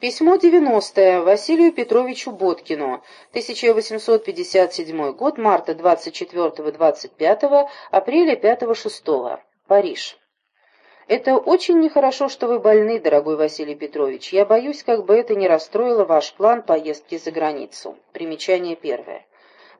Письмо 90 Василию Петровичу Боткину, 1857 год, марта 24-25, апреля 5-6, Париж. Это очень нехорошо, что вы больны, дорогой Василий Петрович. Я боюсь, как бы это не расстроило ваш план поездки за границу. Примечание первое.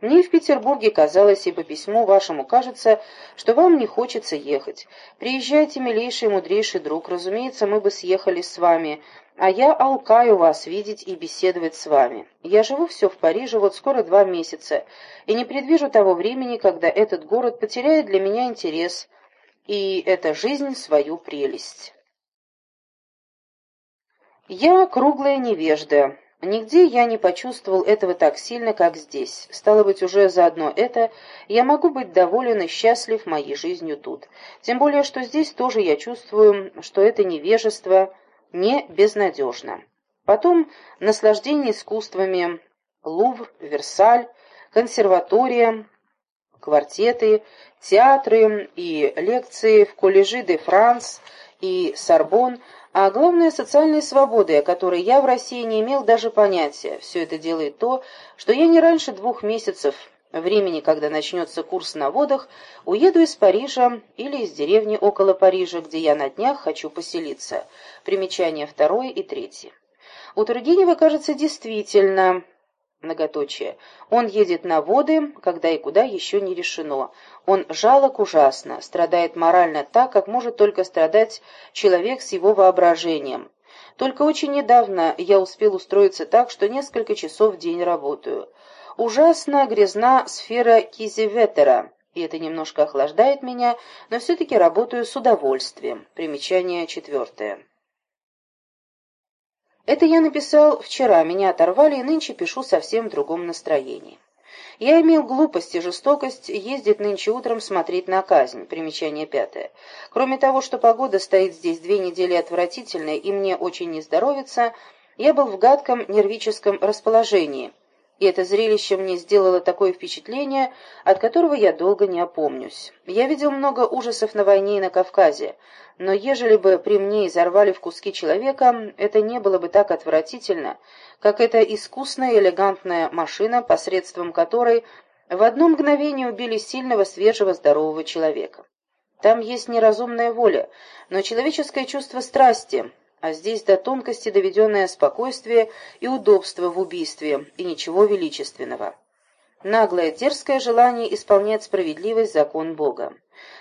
Мне в Петербурге казалось, и по письму вашему кажется, что вам не хочется ехать. Приезжайте, милейший мудрейший друг, разумеется, мы бы съехали с вами, а я алкаю вас видеть и беседовать с вами. Я живу все в Париже, вот скоро два месяца, и не предвижу того времени, когда этот город потеряет для меня интерес, и эта жизнь свою прелесть. Я круглая невежда, Нигде я не почувствовал этого так сильно, как здесь. Стало быть, уже заодно это я могу быть доволен и счастлив моей жизнью тут. Тем более, что здесь тоже я чувствую, что это невежество не безнадежно. Потом наслаждение искусствами, Лувр, Версаль, консерватория, квартеты, театры и лекции в коллеже де Франс и Сорбон – а главное, социальные свободы, о которой я в России не имел даже понятия. Все это делает то, что я не раньше двух месяцев времени, когда начнется курс на водах, уеду из Парижа или из деревни около Парижа, где я на днях хочу поселиться. Примечания второе и третье. У Тургенева, кажется, действительно Многоточие. Он едет на воды, когда и куда еще не решено. Он жалок ужасно, страдает морально так, как может только страдать человек с его воображением. Только очень недавно я успел устроиться так, что несколько часов в день работаю. Ужасно грязна сфера кизеветера, и это немножко охлаждает меня, но все-таки работаю с удовольствием. Примечание четвертое. Это я написал вчера, меня оторвали, и нынче пишу совсем в другом настроении. Я имел глупость и жестокость ездить нынче утром смотреть на казнь. Примечание пятое. Кроме того, что погода стоит здесь две недели отвратительная и мне очень не здоровится, я был в гадком нервическом расположении и это зрелище мне сделало такое впечатление, от которого я долго не опомнюсь. Я видел много ужасов на войне и на Кавказе, но ежели бы при мне изорвали в куски человека, это не было бы так отвратительно, как эта искусная элегантная машина, посредством которой в одно мгновение убили сильного, свежего, здорового человека. Там есть неразумная воля, но человеческое чувство страсти, а здесь до тонкости доведенное спокойствие и удобство в убийстве, и ничего величественного. Наглое, дерзкое желание исполнять справедливость закон Бога.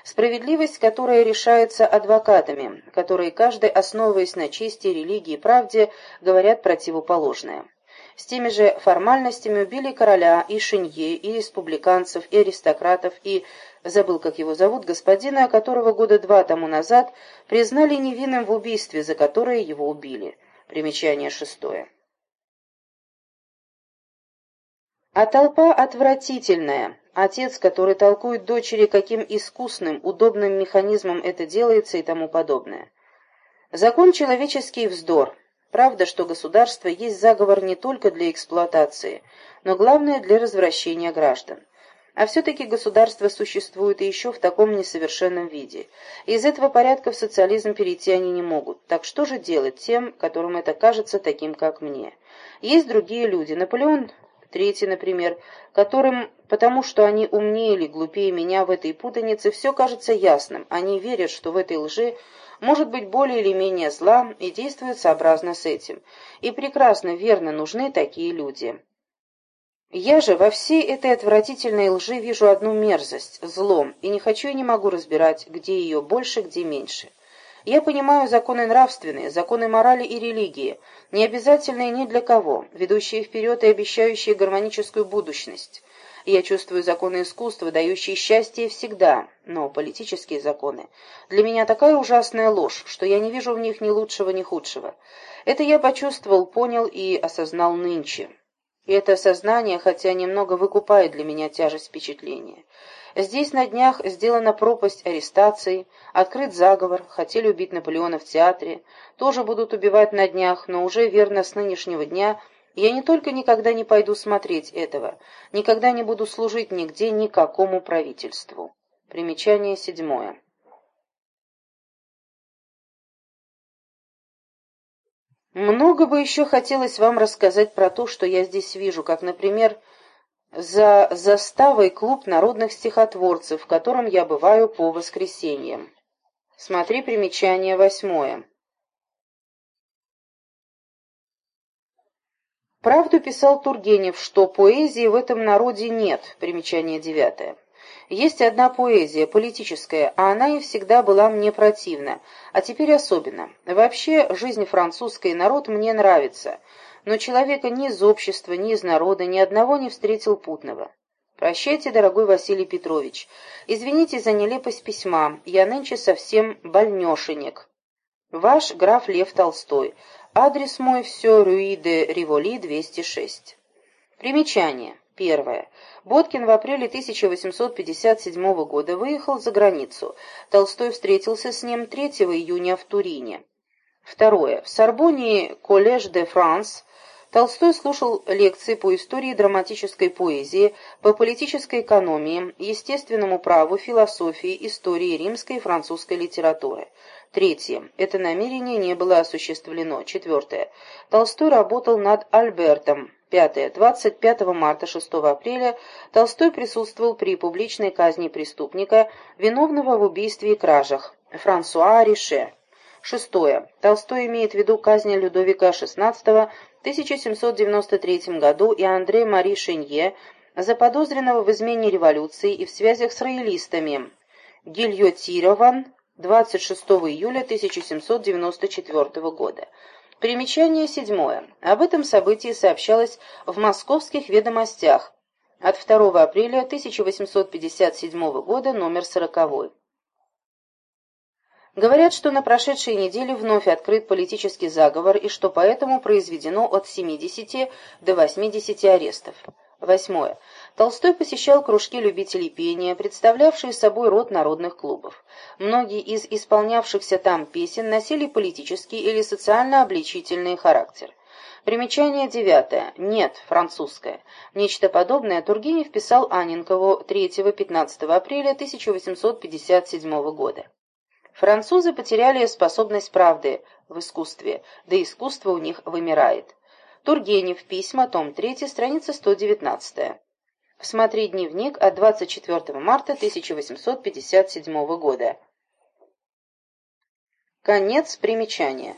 Справедливость, которая решается адвокатами, которые каждый, основываясь на чести, религии и правде, говорят противоположное. С теми же формальностями убили короля и шинье, и республиканцев, и аристократов, и, забыл, как его зовут, господина, которого года два тому назад признали невинным в убийстве, за которое его убили. Примечание шестое. А толпа отвратительная. Отец, который толкует дочери, каким искусным, удобным механизмом это делается и тому подобное. Закон человеческий вздор. Правда, что государство есть заговор не только для эксплуатации, но главное для развращения граждан. А все-таки государство существует еще в таком несовершенном виде. Из этого порядка в социализм перейти они не могут. Так что же делать тем, которым это кажется таким, как мне? Есть другие люди. Наполеон III, например, которым, потому что они умнее или глупее меня в этой путанице, все кажется ясным. Они верят, что в этой лжи может быть более или менее зла и действует сообразно с этим. И прекрасно, верно, нужны такие люди. Я же во всей этой отвратительной лжи вижу одну мерзость, злом, и не хочу и не могу разбирать, где ее больше, где меньше. Я понимаю законы нравственные, законы морали и религии, не обязательные ни для кого, ведущие вперед и обещающие гармоническую будущность. Я чувствую законы искусства, дающие счастье всегда, но политические законы для меня такая ужасная ложь, что я не вижу в них ни лучшего, ни худшего. Это я почувствовал, понял и осознал нынче. И это осознание, хотя немного выкупает для меня тяжесть впечатления. Здесь на днях сделана пропасть арестаций, открыт заговор, хотели убить Наполеона в театре, тоже будут убивать на днях, но уже верно с нынешнего дня – я не только никогда не пойду смотреть этого, никогда не буду служить нигде никакому правительству. Примечание седьмое. Много бы еще хотелось вам рассказать про то, что я здесь вижу, как, например, за заставой клуб народных стихотворцев, в котором я бываю по воскресеньям. Смотри примечание восьмое. Правду писал Тургенев, что поэзии в этом народе нет, примечание девятое. Есть одна поэзия, политическая, а она и всегда была мне противна, а теперь особенно. Вообще, жизнь французская и народ мне нравится, но человека ни из общества, ни из народа, ни одного не встретил путного. Прощайте, дорогой Василий Петрович. Извините за нелепость письма, я нынче совсем больнешенек. Ваш граф Лев Толстой. Адрес мой все Рюи де Риволи, 206. Примечание. Первое. Боткин в апреле 1857 года выехал за границу. Толстой встретился с ним 3 июня в Турине. Второе. В Сорбонне Коллеж де Франс Толстой слушал лекции по истории драматической поэзии, по политической экономии, естественному праву, философии, истории римской и французской литературы. Третье. Это намерение не было осуществлено. Четвертое. Толстой работал над Альбертом. Пятое. 25 марта 6 апреля Толстой присутствовал при публичной казни преступника, виновного в убийстве и кражах, Франсуа Рише. Шестое. Толстой имеет в виду казнь Людовика XVI 1793 году и Андре Мари Шенье, заподозренного в измене революции и в связях с роялистами, гильотирован 26 июля 1794 года. Примечание седьмое. Об этом событии сообщалось в московских ведомостях от 2 апреля 1857 года, номер 40. Говорят, что на прошедшей неделе вновь открыт политический заговор и что поэтому произведено от 70 до 80 арестов. Восьмое. Толстой посещал кружки любителей пения, представлявшие собой род народных клубов. Многие из исполнявшихся там песен носили политический или социально-обличительный характер. Примечание девятое. Нет, французское. Нечто подобное Тургенев писал Анинкову 3-15 апреля 1857 года. Французы потеряли способность правды в искусстве, да искусство у них вымирает. Тургенев. Письма. Том 3. Страница 119. Смотри дневник от 24 марта 1857 года. Конец примечания.